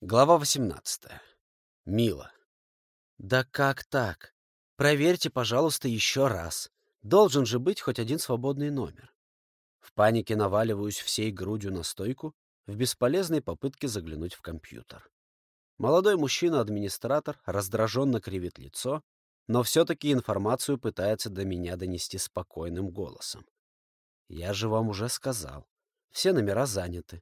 Глава 18. Мила. Да как так? Проверьте, пожалуйста, еще раз. Должен же быть хоть один свободный номер. В панике наваливаюсь всей грудью на стойку в бесполезной попытке заглянуть в компьютер. Молодой мужчина-администратор раздраженно кривит лицо, но все-таки информацию пытается до меня донести спокойным голосом. Я же вам уже сказал. Все номера заняты.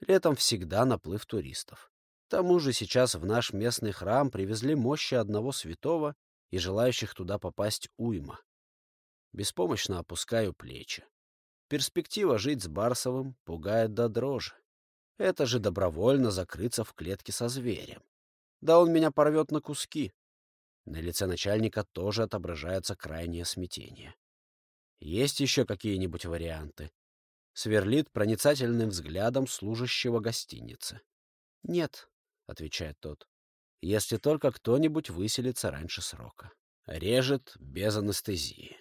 Летом всегда наплыв туристов. К тому же сейчас в наш местный храм привезли мощи одного святого и желающих туда попасть уйма. Беспомощно опускаю плечи. Перспектива жить с Барсовым пугает до дрожи. Это же добровольно закрыться в клетке со зверем. Да он меня порвет на куски. На лице начальника тоже отображается крайнее смятение. Есть еще какие-нибудь варианты? Сверлит проницательным взглядом служащего гостиницы. Нет, отвечает тот. Если только кто-нибудь выселится раньше срока. Режет без анестезии.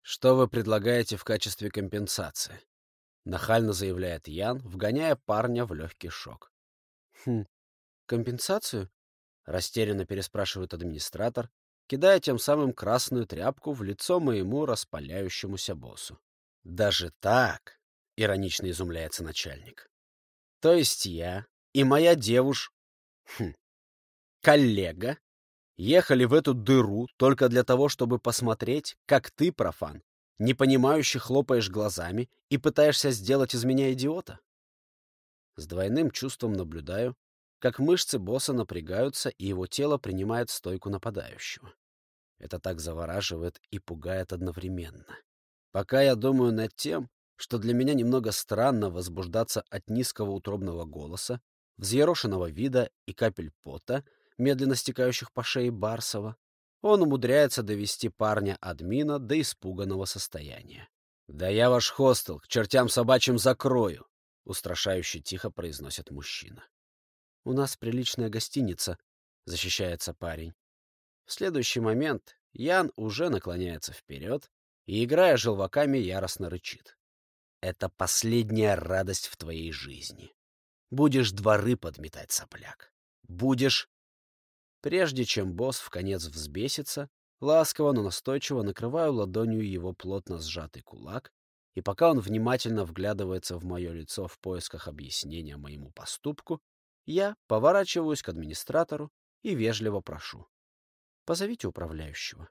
Что вы предлагаете в качестве компенсации? Нахально заявляет Ян, вгоняя парня в легкий шок. Хм, компенсацию? Растерянно переспрашивает администратор, кидая тем самым красную тряпку в лицо моему распаляющемуся боссу. «Даже так?» — иронично изумляется начальник. «То есть я и моя девушка Хм. Коллега ехали в эту дыру только для того, чтобы посмотреть, как ты, профан, непонимающе хлопаешь глазами и пытаешься сделать из меня идиота? С двойным чувством наблюдаю, как мышцы босса напрягаются, и его тело принимает стойку нападающего. Это так завораживает и пугает одновременно. Пока я думаю над тем, что для меня немного странно возбуждаться от низкого утробного голоса, взъерошенного вида и капель пота, медленно стекающих по шее Барсова, он умудряется довести парня-админа до испуганного состояния. «Да я ваш хостел к чертям собачьим закрою!» — устрашающе тихо произносит мужчина. «У нас приличная гостиница», — защищается парень. В следующий момент Ян уже наклоняется вперед и, играя желваками, яростно рычит. «Это последняя радость в твоей жизни. Будешь дворы подметать, сопляк. Будешь... Прежде чем босс в конец взбесится, ласково, но настойчиво накрываю ладонью его плотно сжатый кулак, и пока он внимательно вглядывается в мое лицо в поисках объяснения моему поступку, я поворачиваюсь к администратору и вежливо прошу. Позовите управляющего.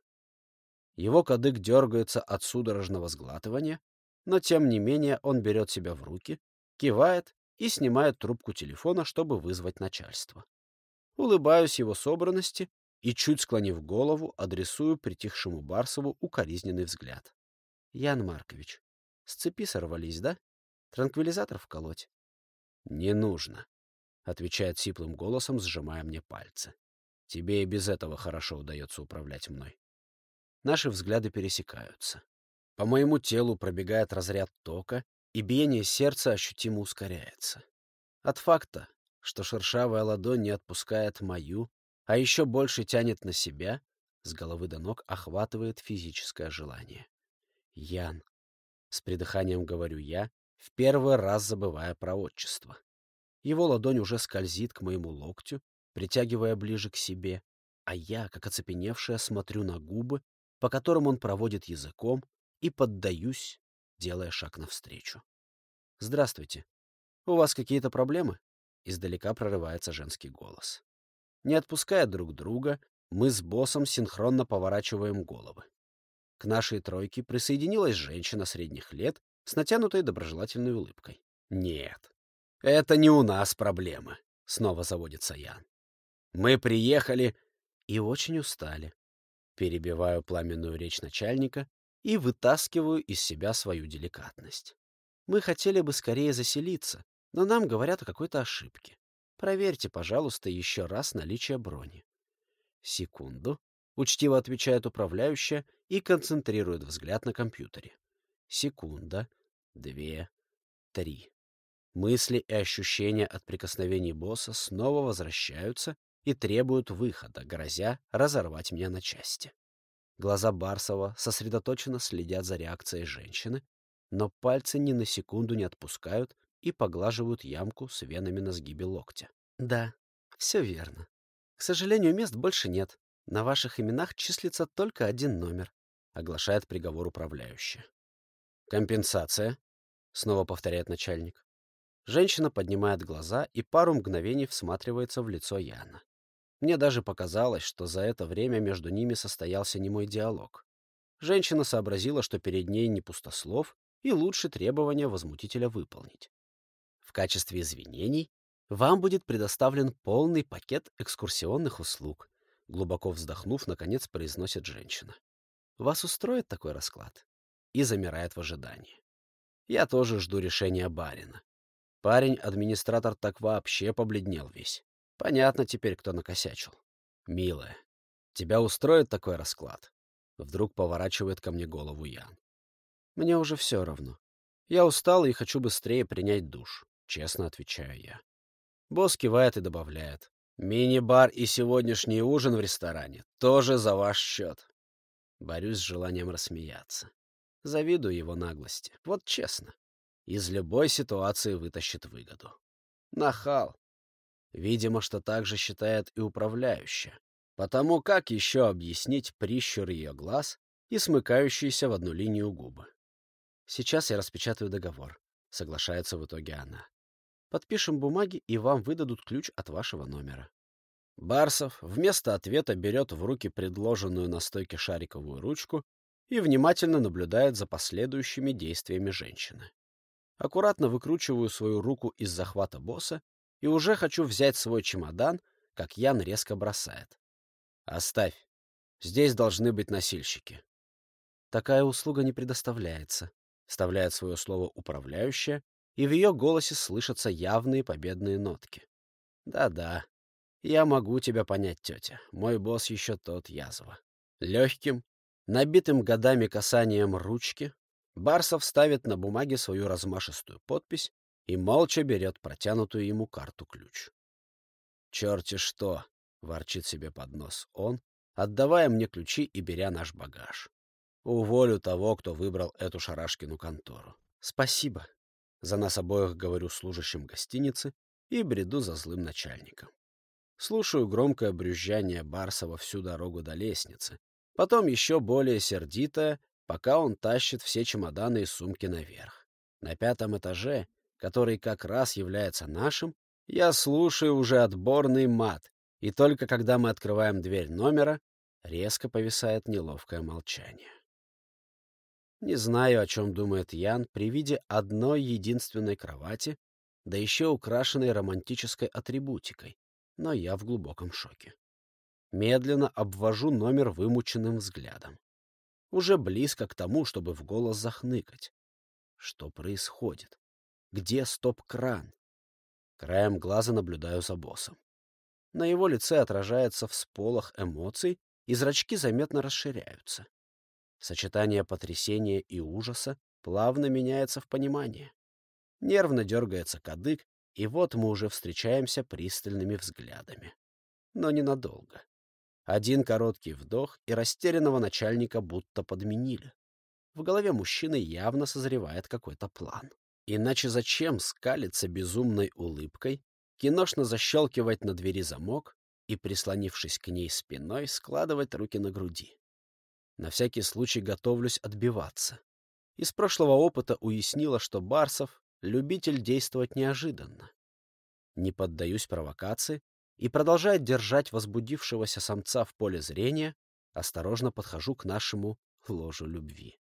Его кадык дергается от судорожного сглатывания, но тем не менее он берет себя в руки, кивает и снимает трубку телефона, чтобы вызвать начальство. Улыбаюсь его собранности и, чуть склонив голову, адресую притихшему Барсову укоризненный взгляд. — Ян Маркович, с цепи сорвались, да? Транквилизатор вколоть? — Не нужно, — отвечает сиплым голосом, сжимая мне пальцы. — Тебе и без этого хорошо удается управлять мной. Наши взгляды пересекаются. По моему телу пробегает разряд тока, и биение сердца ощутимо ускоряется. От факта, что шершавая ладонь не отпускает мою, а еще больше тянет на себя, с головы до ног охватывает физическое желание. Ян. С придыханием говорю я, в первый раз забывая про отчество. Его ладонь уже скользит к моему локтю, притягивая ближе к себе, а я, как оцепеневшая, смотрю на губы, по которым он проводит языком, и поддаюсь, делая шаг навстречу. «Здравствуйте. У вас какие-то проблемы?» Издалека прорывается женский голос. Не отпуская друг друга, мы с боссом синхронно поворачиваем головы. К нашей тройке присоединилась женщина средних лет с натянутой доброжелательной улыбкой. «Нет, это не у нас проблемы», — снова заводится Ян. «Мы приехали и очень устали». Перебиваю пламенную речь начальника и вытаскиваю из себя свою деликатность. Мы хотели бы скорее заселиться, но нам говорят о какой-то ошибке. Проверьте, пожалуйста, еще раз наличие брони. Секунду. Учтиво отвечает управляющая и концентрирует взгляд на компьютере. Секунда. Две. Три. Мысли и ощущения от прикосновений босса снова возвращаются и требуют выхода, грозя разорвать меня на части. Глаза Барсова сосредоточенно следят за реакцией женщины, но пальцы ни на секунду не отпускают и поглаживают ямку с венами на сгибе локтя. Да, все верно. К сожалению, мест больше нет. На ваших именах числится только один номер, оглашает приговор управляющая. Компенсация, снова повторяет начальник. Женщина поднимает глаза и пару мгновений всматривается в лицо Яна. Мне даже показалось, что за это время между ними состоялся немой диалог. Женщина сообразила, что перед ней не пустослов, и лучше требования возмутителя выполнить. В качестве извинений вам будет предоставлен полный пакет экскурсионных услуг, глубоко вздохнув, наконец произносит женщина. Вас устроит такой расклад? И замирает в ожидании. Я тоже жду решения барина. Парень-администратор так вообще побледнел весь. Понятно теперь, кто накосячил. Милая, тебя устроит такой расклад? Вдруг поворачивает ко мне голову Ян. Мне уже все равно. Я устал и хочу быстрее принять душ, честно отвечаю я. Босс кивает и добавляет. Мини-бар и сегодняшний ужин в ресторане тоже за ваш счет. Борюсь с желанием рассмеяться. Завидую его наглости. Вот честно. Из любой ситуации вытащит выгоду. Нахал. Видимо, что так же считает и управляющая. Потому как еще объяснить прищур ее глаз и смыкающиеся в одну линию губы? Сейчас я распечатаю договор. Соглашается в итоге она. Подпишем бумаги, и вам выдадут ключ от вашего номера. Барсов вместо ответа берет в руки предложенную на стойке шариковую ручку и внимательно наблюдает за последующими действиями женщины. Аккуратно выкручиваю свою руку из захвата босса и уже хочу взять свой чемодан, как Ян резко бросает. «Оставь. Здесь должны быть носильщики». «Такая услуга не предоставляется», — вставляет свое слово управляющая, и в ее голосе слышатся явные победные нотки. «Да-да, я могу тебя понять, тетя. Мой босс еще тот язва». Легким, набитым годами касанием ручки, Барсов ставит на бумаге свою размашистую подпись и молча берет протянутую ему карту-ключ. «Черти что!» — ворчит себе под нос он, отдавая мне ключи и беря наш багаж. Уволю того, кто выбрал эту шарашкину контору. Спасибо. За нас обоих говорю служащим гостиницы и бреду за злым начальником. Слушаю громкое брюзжание Барсова всю дорогу до лестницы, потом еще более сердитое, пока он тащит все чемоданы и сумки наверх. На пятом этаже, который как раз является нашим, я слушаю уже отборный мат, и только когда мы открываем дверь номера, резко повисает неловкое молчание. Не знаю, о чем думает Ян при виде одной единственной кровати, да еще украшенной романтической атрибутикой, но я в глубоком шоке. Медленно обвожу номер вымученным взглядом. Уже близко к тому, чтобы в голос захныкать. Что происходит? Где стоп-кран? Краем глаза наблюдаю за боссом. На его лице отражается всполох эмоций, и зрачки заметно расширяются. Сочетание потрясения и ужаса плавно меняется в понимание. Нервно дергается кадык, и вот мы уже встречаемся пристальными взглядами. Но ненадолго. Один короткий вдох, и растерянного начальника будто подменили. В голове мужчины явно созревает какой-то план. Иначе зачем скалиться безумной улыбкой, киношно защелкивать на двери замок и, прислонившись к ней спиной, складывать руки на груди? На всякий случай готовлюсь отбиваться. Из прошлого опыта уяснила, что Барсов — любитель действовать неожиданно. Не поддаюсь провокации и, продолжая держать возбудившегося самца в поле зрения, осторожно подхожу к нашему ложу любви.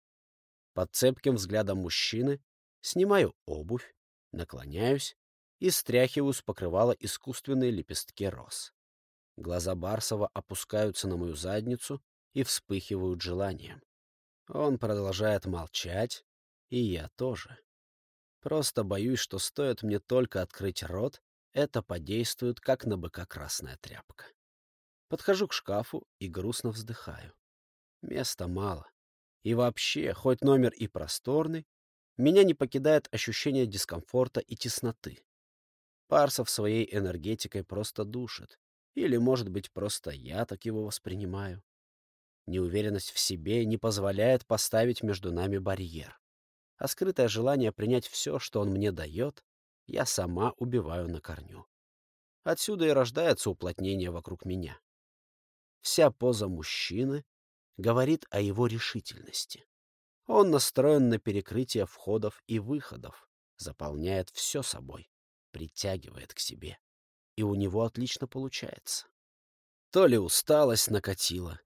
Под цепким взглядом мужчины снимаю обувь, наклоняюсь и стряхиваю с покрывала искусственные лепестки роз. Глаза Барсова опускаются на мою задницу, и вспыхивают желанием. Он продолжает молчать, и я тоже. Просто боюсь, что стоит мне только открыть рот, это подействует, как на быка красная тряпка. Подхожу к шкафу и грустно вздыхаю. Места мало. И вообще, хоть номер и просторный, меня не покидает ощущение дискомфорта и тесноты. Парсов своей энергетикой просто душит. Или, может быть, просто я так его воспринимаю. Неуверенность в себе не позволяет поставить между нами барьер. А скрытое желание принять все, что он мне дает, я сама убиваю на корню. Отсюда и рождается уплотнение вокруг меня. Вся поза мужчины говорит о его решительности. Он настроен на перекрытие входов и выходов, заполняет все собой, притягивает к себе. И у него отлично получается. То ли усталость накатила,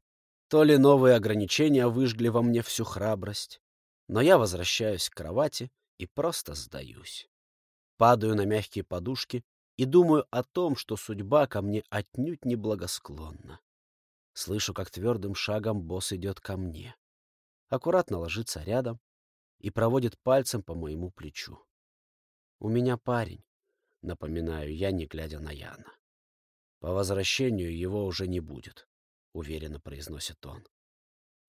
то ли новые ограничения выжгли во мне всю храбрость. Но я возвращаюсь к кровати и просто сдаюсь. Падаю на мягкие подушки и думаю о том, что судьба ко мне отнюдь не благосклонна. Слышу, как твердым шагом босс идет ко мне. Аккуратно ложится рядом и проводит пальцем по моему плечу. «У меня парень», — напоминаю я, не глядя на Яна. «По возвращению его уже не будет», — уверенно произносит он.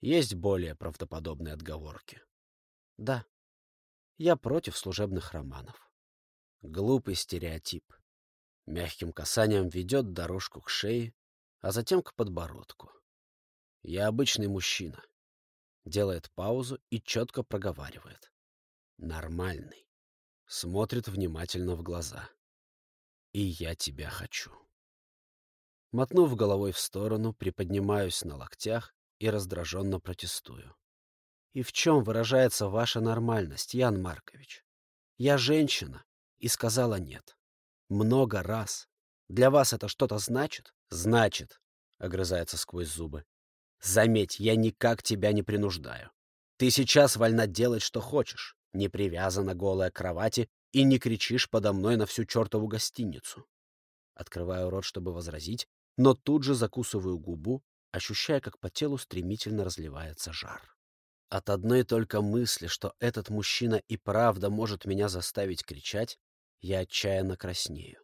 Есть более правдоподобные отговорки. «Да, я против служебных романов». Глупый стереотип. Мягким касанием ведет дорожку к шее, а затем к подбородку. Я обычный мужчина. Делает паузу и четко проговаривает. Нормальный. Смотрит внимательно в глаза. И я тебя хочу. Мотнув головой в сторону, приподнимаюсь на локтях и раздраженно протестую. И в чем выражается ваша нормальность, Ян Маркович? Я женщина и сказала нет. Много раз. Для вас это что-то значит? Значит, — огрызается сквозь зубы. Заметь, я никак тебя не принуждаю. Ты сейчас вольна делать, что хочешь, не привязана голая к кровати и не кричишь подо мной на всю чертову гостиницу. Открываю рот, чтобы возразить, но тут же закусываю губу, ощущая, как по телу стремительно разливается жар. От одной только мысли, что этот мужчина и правда может меня заставить кричать, я отчаянно краснею.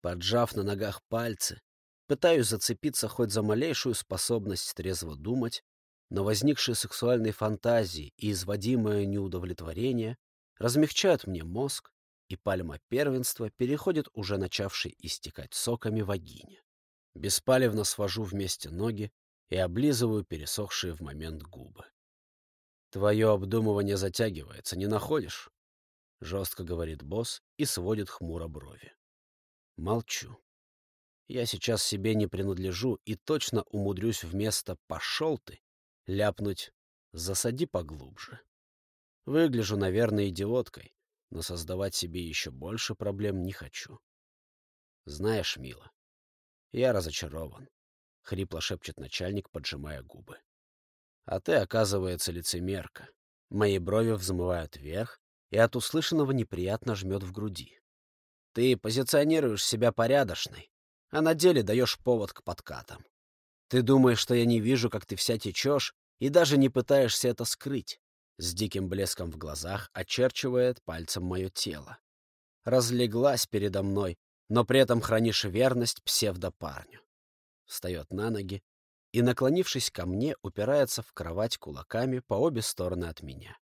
Поджав на ногах пальцы, пытаюсь зацепиться хоть за малейшую способность трезво думать, но возникшие сексуальные фантазии и изводимое неудовлетворение размягчают мне мозг, и пальма первенства переходит уже начавшей истекать соками вагине. Беспалевно свожу вместе ноги и облизываю пересохшие в момент губы. Твое обдумывание затягивается, не находишь? — жестко говорит босс и сводит хмуро брови. Молчу. Я сейчас себе не принадлежу и точно умудрюсь вместо «пошел ты» ляпнуть «засади поглубже». Выгляжу, наверное, идиоткой, но создавать себе еще больше проблем не хочу. Знаешь, мила, я разочарован, — хрипло шепчет начальник, поджимая губы. А ты, оказывается, лицемерка. Мои брови взмывают вверх, и от услышанного неприятно жмет в груди. Ты позиционируешь себя порядочной, а на деле даешь повод к подкатам. Ты думаешь, что я не вижу, как ты вся течешь, и даже не пытаешься это скрыть. С диким блеском в глазах очерчивает пальцем мое тело. Разлеглась передо мной, но при этом хранишь верность псевдопарню. Встает на ноги и, наклонившись ко мне, упирается в кровать кулаками по обе стороны от меня.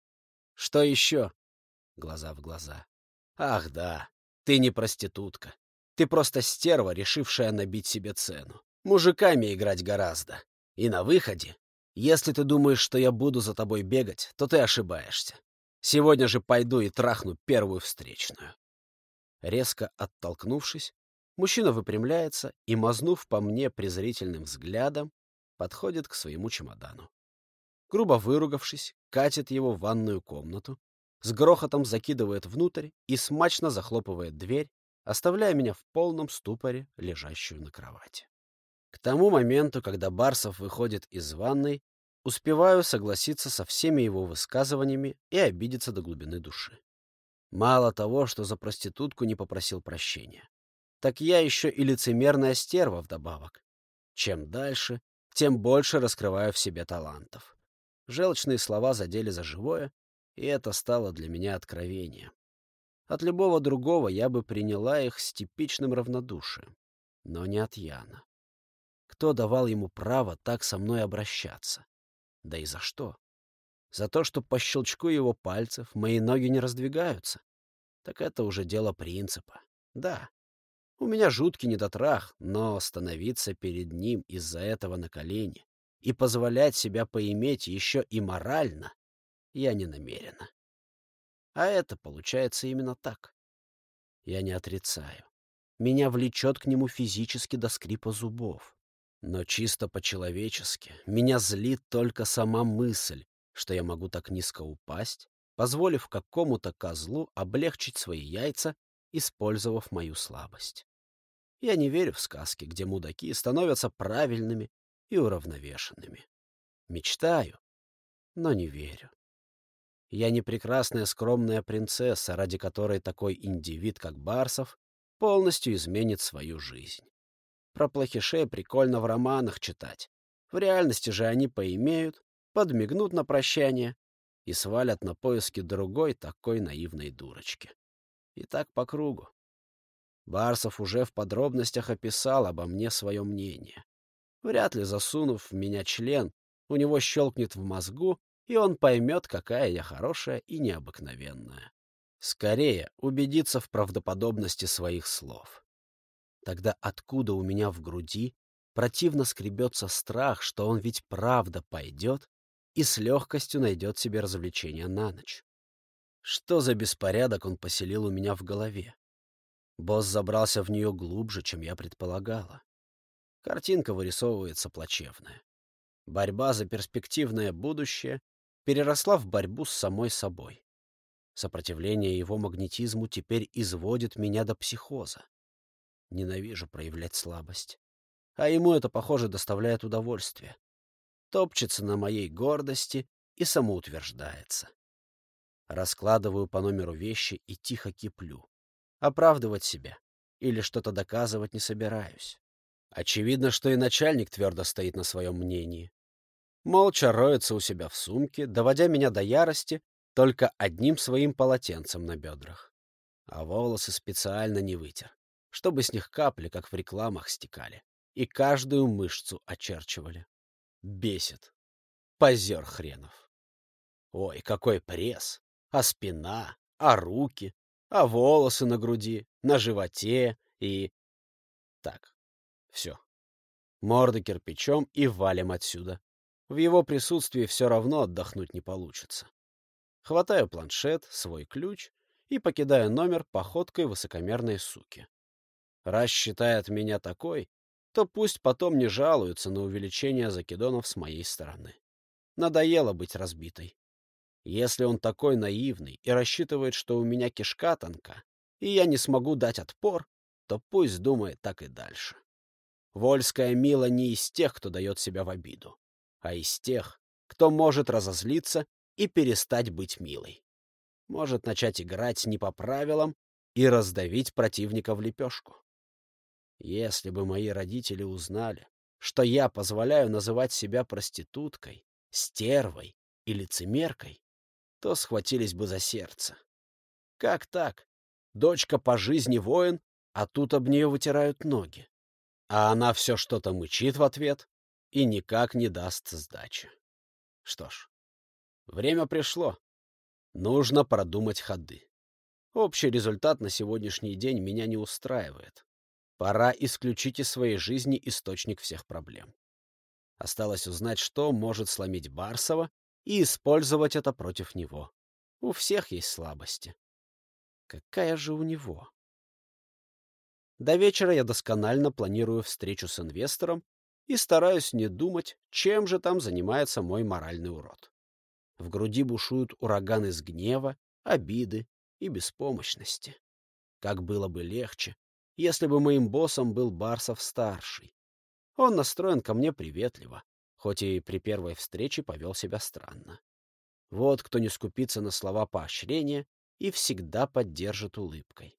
Что еще? глаза в глаза. «Ах да, ты не проститутка. Ты просто стерва, решившая набить себе цену. Мужиками играть гораздо. И на выходе, если ты думаешь, что я буду за тобой бегать, то ты ошибаешься. Сегодня же пойду и трахну первую встречную». Резко оттолкнувшись, мужчина выпрямляется и, мазнув по мне презрительным взглядом, подходит к своему чемодану. Грубо выругавшись, катит его в ванную комнату, с грохотом закидывает внутрь и смачно захлопывает дверь, оставляя меня в полном ступоре, лежащую на кровати. К тому моменту, когда Барсов выходит из ванной, успеваю согласиться со всеми его высказываниями и обидеться до глубины души. Мало того, что за проститутку не попросил прощения, так я еще и лицемерная стерва вдобавок. Чем дальше, тем больше раскрываю в себе талантов. Желчные слова задели за живое, и это стало для меня откровением. От любого другого я бы приняла их с типичным равнодушием, но не от Яна. Кто давал ему право так со мной обращаться? Да и за что? За то, что по щелчку его пальцев мои ноги не раздвигаются? Так это уже дело принципа. Да, у меня жуткий недотрах, но становиться перед ним из-за этого на колени и позволять себя поиметь еще и морально я не намерена. А это получается именно так. Я не отрицаю. Меня влечет к нему физически до скрипа зубов. Но чисто по-человечески меня злит только сама мысль, что я могу так низко упасть, позволив какому-то козлу облегчить свои яйца, использовав мою слабость. Я не верю в сказки, где мудаки становятся правильными и уравновешенными. Мечтаю, но не верю. Я не прекрасная скромная принцесса, ради которой такой индивид, как Барсов, полностью изменит свою жизнь. Про плохишей прикольно в романах читать. В реальности же они поимеют, подмигнут на прощание и свалят на поиски другой такой наивной дурочки. И так по кругу. Барсов уже в подробностях описал обо мне свое мнение. Вряд ли засунув в меня член, у него щелкнет в мозгу, и он поймет, какая я хорошая и необыкновенная. Скорее убедиться в правдоподобности своих слов. Тогда откуда у меня в груди противно скребется страх, что он ведь правда пойдет и с легкостью найдет себе развлечение на ночь? Что за беспорядок он поселил у меня в голове? Босс забрался в нее глубже, чем я предполагала. Картинка вырисовывается плачевная. Борьба за перспективное будущее переросла в борьбу с самой собой. Сопротивление его магнетизму теперь изводит меня до психоза. Ненавижу проявлять слабость. А ему это, похоже, доставляет удовольствие. Топчется на моей гордости и самоутверждается. Раскладываю по номеру вещи и тихо киплю. Оправдывать себя или что-то доказывать не собираюсь. Очевидно, что и начальник твердо стоит на своем мнении. Молча роется у себя в сумке, доводя меня до ярости только одним своим полотенцем на бедрах. А волосы специально не вытер, чтобы с них капли, как в рекламах, стекали, и каждую мышцу очерчивали. Бесит. Позер хренов. Ой, какой пресс! А спина, а руки, а волосы на груди, на животе и... Так, все. Морды кирпичом и валим отсюда. В его присутствии все равно отдохнуть не получится. Хватаю планшет, свой ключ и покидаю номер походкой высокомерной суки. Раз считает меня такой, то пусть потом не жалуются на увеличение закидонов с моей стороны. Надоело быть разбитой. Если он такой наивный и рассчитывает, что у меня кишка тонка, и я не смогу дать отпор, то пусть думает так и дальше. Вольская Мила не из тех, кто дает себя в обиду, а из тех, кто может разозлиться и перестать быть милой. Может начать играть не по правилам и раздавить противника в лепешку. Если бы мои родители узнали, что я позволяю называть себя проституткой, стервой и лицемеркой, то схватились бы за сердце. Как так? Дочка по жизни воин, а тут об нее вытирают ноги. А она все что-то мычит в ответ и никак не даст сдачи. Что ж, время пришло. Нужно продумать ходы. Общий результат на сегодняшний день меня не устраивает. Пора исключить из своей жизни источник всех проблем. Осталось узнать, что может сломить Барсова, и использовать это против него. У всех есть слабости. Какая же у него? До вечера я досконально планирую встречу с инвестором и стараюсь не думать, чем же там занимается мой моральный урод. В груди бушуют ураганы из гнева, обиды и беспомощности. Как было бы легче, если бы моим боссом был Барсов-старший. Он настроен ко мне приветливо, хоть и при первой встрече повел себя странно. Вот кто не скупится на слова поощрения и всегда поддержит улыбкой.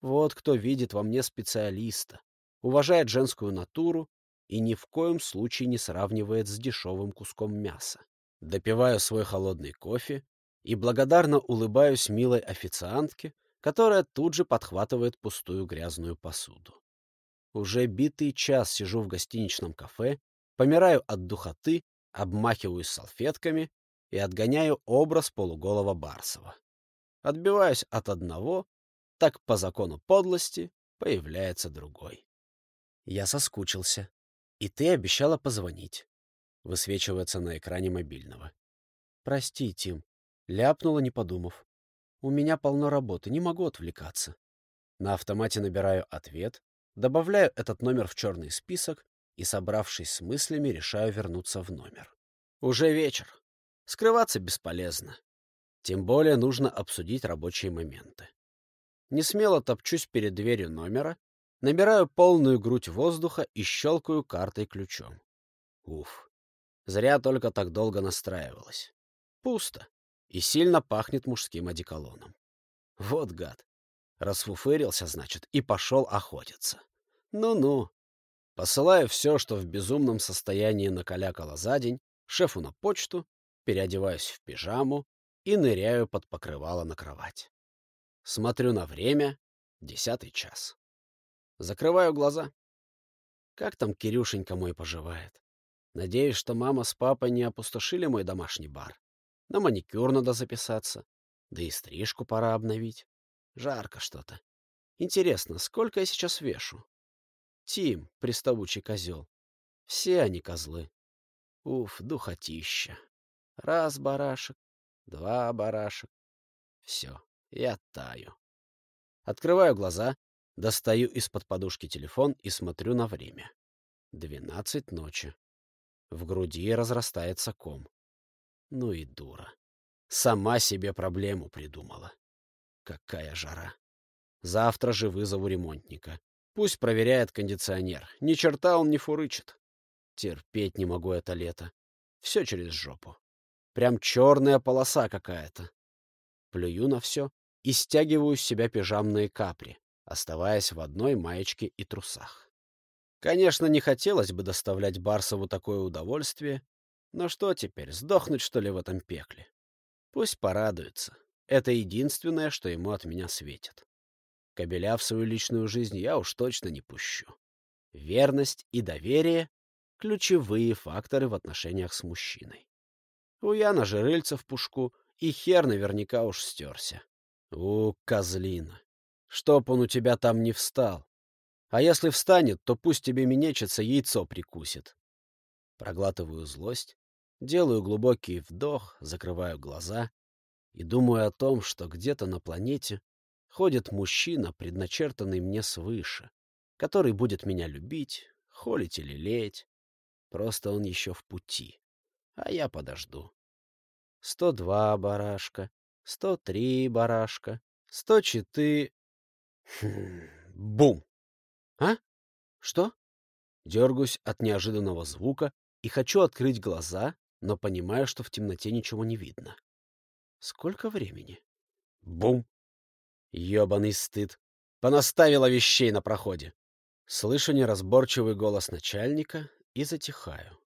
Вот кто видит во мне специалиста, уважает женскую натуру и ни в коем случае не сравнивает с дешевым куском мяса. Допиваю свой холодный кофе и благодарно улыбаюсь милой официантке, которая тут же подхватывает пустую грязную посуду. Уже битый час сижу в гостиничном кафе, помираю от духоты, обмахиваюсь салфетками и отгоняю образ полуголого Барсова. Отбиваюсь от одного, так по закону подлости появляется другой. Я соскучился. И ты обещала позвонить. Высвечивается на экране мобильного. Прости, Тим. Ляпнула, не подумав. У меня полно работы, не могу отвлекаться. На автомате набираю ответ, добавляю этот номер в черный список и, собравшись с мыслями, решаю вернуться в номер. Уже вечер. Скрываться бесполезно. Тем более нужно обсудить рабочие моменты. Не смело топчусь перед дверью номера, набираю полную грудь воздуха и щелкаю картой-ключом. Уф. Зря только так долго настраивалась. Пусто. И сильно пахнет мужским одеколоном. Вот гад. Расфуфырился, значит, и пошел охотиться. Ну-ну. Посылаю все, что в безумном состоянии накалякало за день, шефу на почту, переодеваюсь в пижаму и ныряю под покрывало на кровать. Смотрю на время — десятый час. Закрываю глаза. Как там Кирюшенька мой поживает? Надеюсь, что мама с папой не опустошили мой домашний бар. На маникюр надо записаться. Да и стрижку пора обновить. Жарко что-то. Интересно, сколько я сейчас вешу? Тим, приставучий козел. Все они козлы. Уф, духотища. Раз барашек, два барашек. Все, я таю. Открываю глаза, достаю из-под подушки телефон и смотрю на время. Двенадцать ночи. В груди разрастается ком. Ну и дура. Сама себе проблему придумала. Какая жара. Завтра же вызову ремонтника. Пусть проверяет кондиционер. Ни черта он не фурычит. Терпеть не могу это лето. Все через жопу. Прям черная полоса какая-то. Плюю на все и стягиваю с себя пижамные капри, оставаясь в одной маечке и трусах. Конечно, не хотелось бы доставлять Барсову такое удовольствие, но что теперь, сдохнуть, что ли, в этом пекле? Пусть порадуется. Это единственное, что ему от меня светит. Кобеля в свою личную жизнь я уж точно не пущу. Верность и доверие — ключевые факторы в отношениях с мужчиной. У Яна же рыльца в пушку, и хер наверняка уж стерся. У, козлина! Чтоб он у тебя там не встал. А если встанет, то пусть тебе минечится яйцо прикусит. Проглатываю злость, делаю глубокий вдох, закрываю глаза и думаю о том, что где-то на планете ходит мужчина, предначертанный мне свыше, который будет меня любить, холить или лелеять. Просто он еще в пути, а я подожду. Сто два барашка, сто три барашка, сто четыре... Хм, бум! «А? Что?» Дергаюсь от неожиданного звука и хочу открыть глаза, но понимаю, что в темноте ничего не видно. Сколько времени? Бум! Ёбаный стыд. Понаставила вещей на проходе. Слышу неразборчивый голос начальника и затихаю.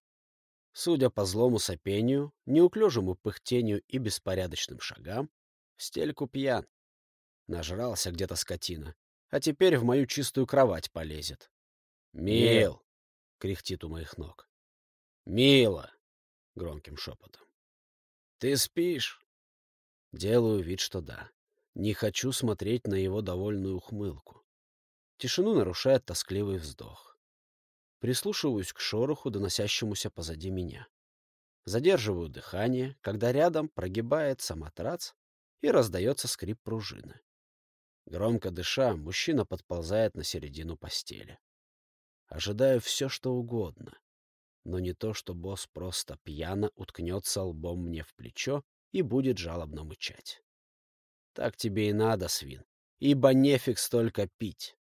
Судя по злому сопению, неуклюжему пыхтению и беспорядочным шагам, стельку пьян. Нажрался где-то скотина а теперь в мою чистую кровать полезет. «Мил!» — кряхтит у моих ног. «Мила!» — громким шепотом. «Ты спишь?» Делаю вид, что да. Не хочу смотреть на его довольную ухмылку. Тишину нарушает тоскливый вздох. Прислушиваюсь к шороху, доносящемуся позади меня. Задерживаю дыхание, когда рядом прогибается матрац и раздается скрип пружины. Громко дыша, мужчина подползает на середину постели. Ожидаю все, что угодно. Но не то, что босс просто пьяно уткнется лбом мне в плечо и будет жалобно мычать. Так тебе и надо, свин, ибо нефиг столько пить.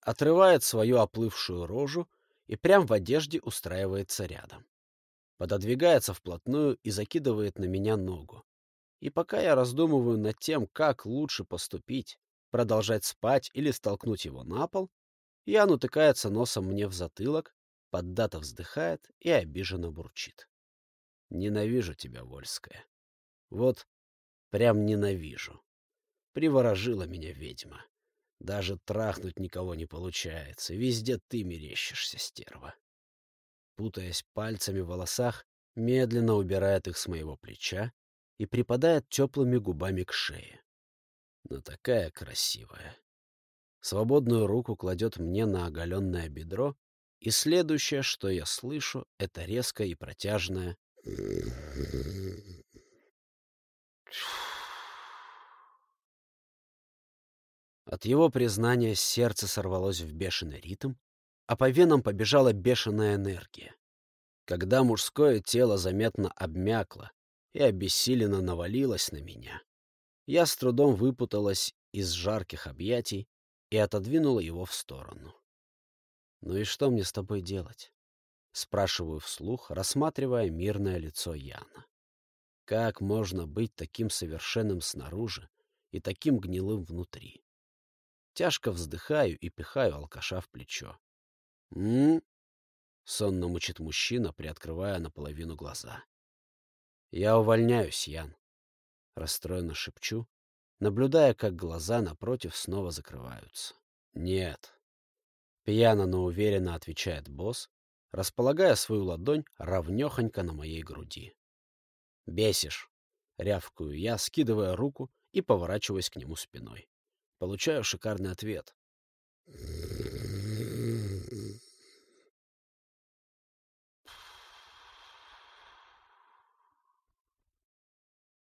Отрывает свою оплывшую рожу и прям в одежде устраивается рядом. Пододвигается вплотную и закидывает на меня ногу. И пока я раздумываю над тем, как лучше поступить, продолжать спать или столкнуть его на пол, Ян утыкается носом мне в затылок, поддато вздыхает и обиженно бурчит. Ненавижу тебя, Вольская. Вот прям ненавижу. Приворожила меня ведьма. Даже трахнуть никого не получается. Везде ты мерещишься, стерва. Путаясь пальцами в волосах, медленно убирает их с моего плеча и припадает теплыми губами к шее но такая красивая. Свободную руку кладет мне на оголенное бедро, и следующее, что я слышу, это резкое и протяжное От его признания сердце сорвалось в бешеный ритм, а по венам побежала бешеная энергия. Когда мужское тело заметно обмякло и обессиленно навалилось на меня, я с трудом выпуталась из жарких объятий и отодвинула его в сторону. «Ну и что мне с тобой делать?» — спрашиваю вслух, рассматривая мирное лицо Яна. «Как можно быть таким совершенным снаружи и таким гнилым внутри?» Тяжко вздыхаю и пихаю алкаша в плечо. «М-м-м?» сонно мучит мужчина, приоткрывая наполовину глаза. «Я увольняюсь, Ян», — расстроенно шепчу, наблюдая, как глаза напротив снова закрываются. «Нет». Пьяно, но уверенно отвечает босс, располагая свою ладонь ровнёхонько на моей груди. «Бесишь», — рявкаю я, скидывая руку и поворачиваясь к нему спиной. Получаю шикарный ответ.